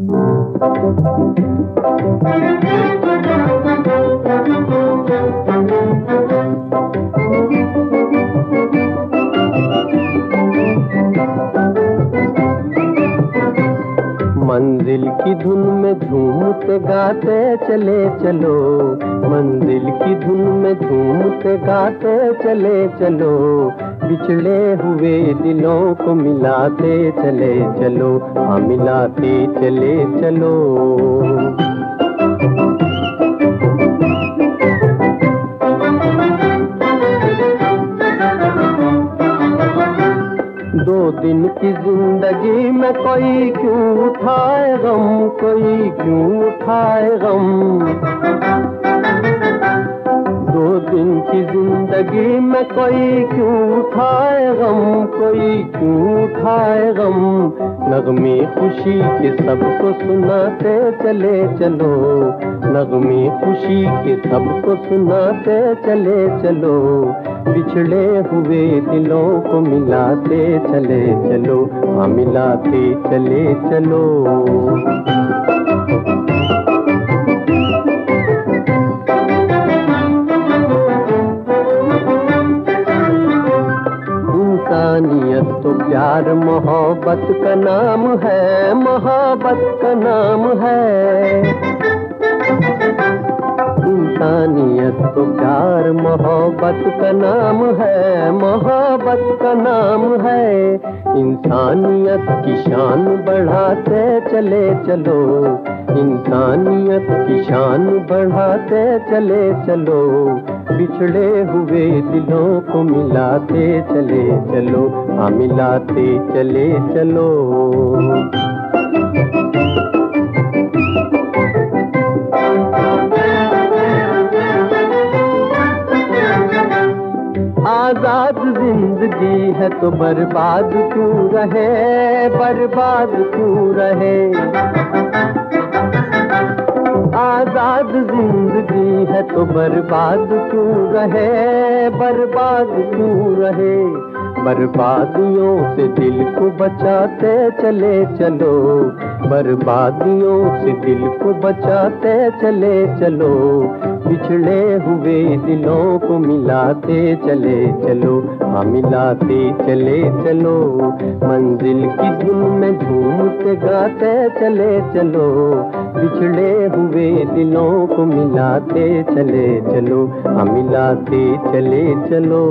मंजिल की धुन में झूमते गाते चले चलो। मंजिल की धुन में झूमते गाते चले चलो। बिछड़े हुए दिलों को मिलाते चले चलो हाँ मिलाते चले चलो। दो दिन की ज़िंदगी में कोई क्यों उठाए गम, कोई क्यों उठाए गम? दो दिन की ज़िंदगी में कोई क्यों उठाए गम? कोई क्यों उठाए गम? नगमे खुशी के सबको सुनाते चले चलो। नगमे खुशी के सबको सुनाते चले चलो। बिछड़े हुए दिलों को मिलाते चले चलो। हाँ मिलाते चले चलो। इंसानियत तो प्यार, मोहब्बत का नाम है, मोहब्बत का नाम है। इंसानियत तो प्यार, मोहब्बत का नाम है, मोहब्बत का नाम है। इंसानियत की शान बढ़ाते चले चलो, इंसानियत की शान बढ़ाते चले चलो। बिछड़े हुए दिलों को मिलाते चले चलो हाँ मिलाते चले चलो। आज़ाद ज़िंदगी है तो बर्बाद क्यों रहे, बर्बाद क्यों रहे? है तो बर्बाद क्यों रहे? बर्बाद क्यों रहे? बर्बादियों से दिल को बचाते चले चलो। बर्बादियों से दिल को बचाते चले चलो। पिछड़े हुए दिलों को मिलाते चले चलो। हाँ मिलाते चले चलो। मंजिल की धुन में झूमते गाते चले चलो। बिछड़े हुए दिलों को मिलाते चले चलो हम मिलाते चले चलो।